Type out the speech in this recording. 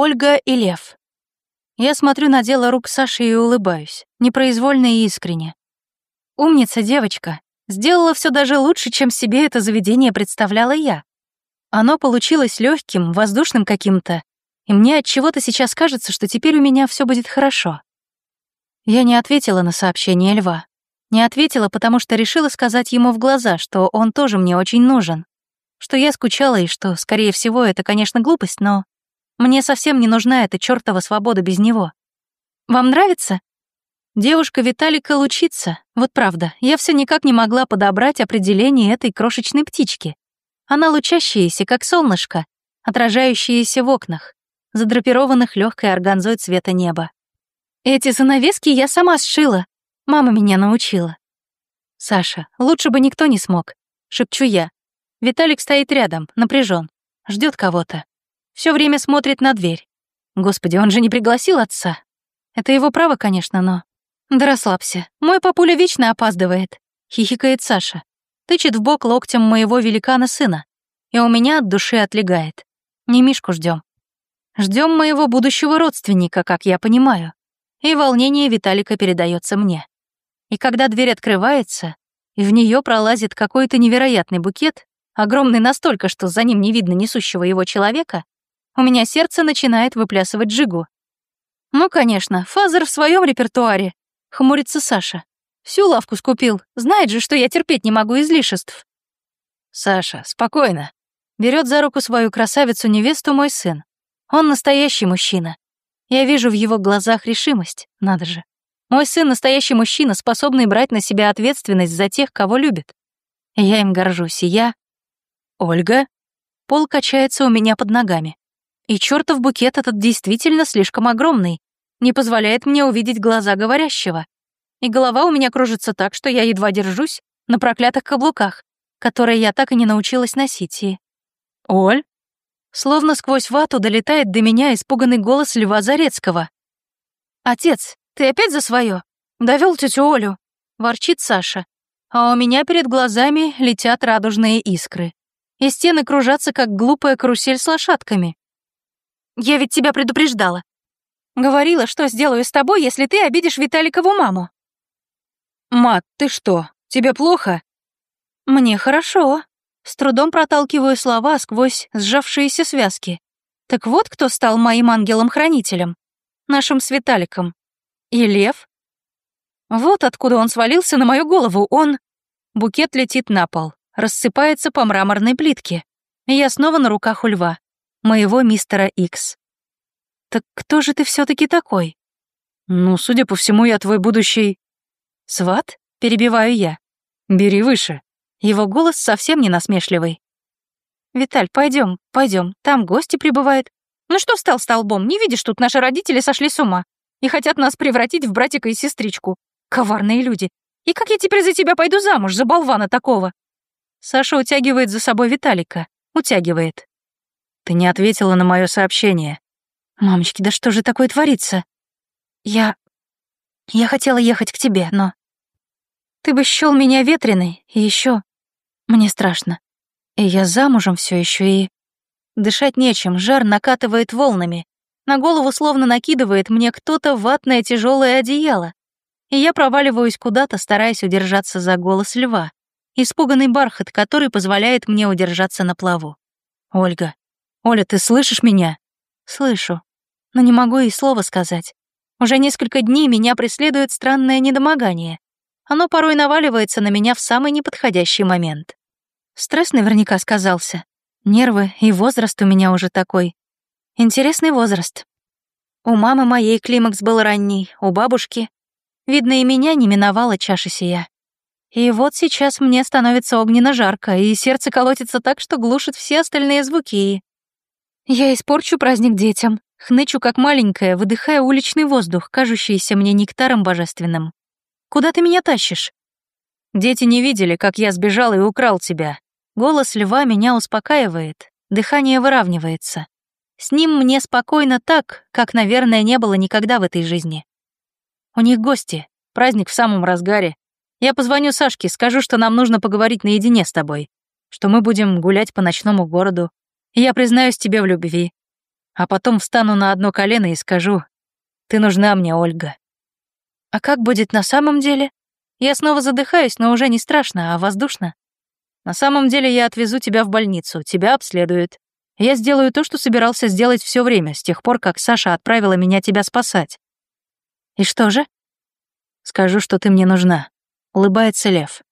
Ольга и Лев. Я смотрю на дело рук Саши и улыбаюсь, непроизвольно и искренне. Умница девочка. Сделала все даже лучше, чем себе это заведение представляла я. Оно получилось легким, воздушным каким-то, и мне от чего-то сейчас кажется, что теперь у меня все будет хорошо. Я не ответила на сообщение Льва. Не ответила, потому что решила сказать ему в глаза, что он тоже мне очень нужен. Что я скучала и что, скорее всего, это, конечно, глупость, но мне совсем не нужна эта чёртова свобода без него. Вам нравится? Девушка Виталика лучится. Вот правда, я все никак не могла подобрать определение этой крошечной птички. Она лучащаяся, как солнышко, отражающаяся в окнах, задрапированных легкой органзой цвета неба. Эти занавески я сама сшила. Мама меня научила. Саша, лучше бы никто не смог, шепчу я. Виталик стоит рядом, напряжен, ждет кого-то. Все время смотрит на дверь. Господи, он же не пригласил отца. Это его право, конечно, но... «Да расслабься. Мой папуля вечно опаздывает», — хихикает Саша. Тычет в бок локтем моего великана сына. И у меня от души отлегает. Не Мишку ждем. Ждем моего будущего родственника, как я понимаю. И волнение Виталика передается мне. И когда дверь открывается, и в нее пролазит какой-то невероятный букет, огромный настолько, что за ним не видно несущего его человека, у меня сердце начинает выплясывать джигу. Ну, конечно, father в своем репертуаре, — хмурится Саша. «Всю лавку скупил. Знает же, что я терпеть не могу излишеств». «Саша, спокойно». Берет за руку свою красавицу-невесту мой сын. Он настоящий мужчина. Я вижу в его глазах решимость, надо же. Мой сын — настоящий мужчина, способный брать на себя ответственность за тех, кого любит. Я им горжусь, и я... Ольга? Пол качается у меня под ногами. И чертов букет этот действительно слишком огромный, не позволяет мне увидеть глаза говорящего. И голова у меня кружится так, что я едва держусь на проклятых каблуках, которые я так и не научилась носить. И... «Оль?» Словно сквозь вату долетает до меня испуганный голос Льва Зарецкого. «Отец, ты опять за свое? Довел тетю Олю?» — ворчит Саша. А у меня перед глазами летят радужные искры. И стены кружатся, как глупая карусель с лошадками. «Я ведь тебя предупреждала. Говорила, что сделаю с тобой, если ты обидишь Виталикову маму. Мат, ты что, тебе плохо? Мне хорошо. С трудом проталкиваю слова сквозь сжавшиеся связки. Так вот кто стал моим ангелом-хранителем. Нашим с Виталиком. И лев? Вот откуда он свалился на мою голову. Он... Букет летит на пол, рассыпается по мраморной плитке. Я снова на руках у льва. Моего мистера Икс. «Так кто же ты все таки такой?» «Ну, судя по всему, я твой будущий...» «Сват?» — перебиваю я. «Бери выше». Его голос совсем не насмешливый. «Виталь, пойдем, пойдем, там гости прибывают. Ну что встал столбом, не видишь, тут наши родители сошли с ума и хотят нас превратить в братика и сестричку. Коварные люди. И как я теперь за тебя пойду замуж, за болвана такого?» Саша утягивает за собой Виталика. Утягивает. «Ты не ответила на мое сообщение», Мамочки, да что же такое творится? Я... Я хотела ехать к тебе, но... Ты бы счёл меня ветреной, и еще Мне страшно. И я замужем все еще и... Дышать нечем, жар накатывает волнами. На голову словно накидывает мне кто-то ватное тяжелое одеяло. И я проваливаюсь куда-то, стараясь удержаться за голос льва. Испуганный бархат, который позволяет мне удержаться на плаву. Ольга. Оля, ты слышишь меня? Слышу но не могу и слова сказать. Уже несколько дней меня преследует странное недомогание. Оно порой наваливается на меня в самый неподходящий момент. Стресс наверняка сказался. Нервы и возраст у меня уже такой. Интересный возраст. У мамы моей климакс был ранний, у бабушки. Видно, и меня не миновала чаша сия. И вот сейчас мне становится огненно жарко, и сердце колотится так, что глушит все остальные звуки. Я испорчу праздник детям, Хнычу как маленькая, выдыхая уличный воздух, кажущийся мне нектаром божественным. «Куда ты меня тащишь?» «Дети не видели, как я сбежал и украл тебя. Голос льва меня успокаивает, дыхание выравнивается. С ним мне спокойно так, как, наверное, не было никогда в этой жизни. У них гости, праздник в самом разгаре. Я позвоню Сашке, скажу, что нам нужно поговорить наедине с тобой, что мы будем гулять по ночному городу. Я признаюсь тебе в любви, А потом встану на одно колено и скажу, «Ты нужна мне, Ольга». А как будет на самом деле? Я снова задыхаюсь, но уже не страшно, а воздушно. На самом деле я отвезу тебя в больницу, тебя обследуют. Я сделаю то, что собирался сделать все время, с тех пор, как Саша отправила меня тебя спасать. И что же? Скажу, что ты мне нужна. Улыбается Лев.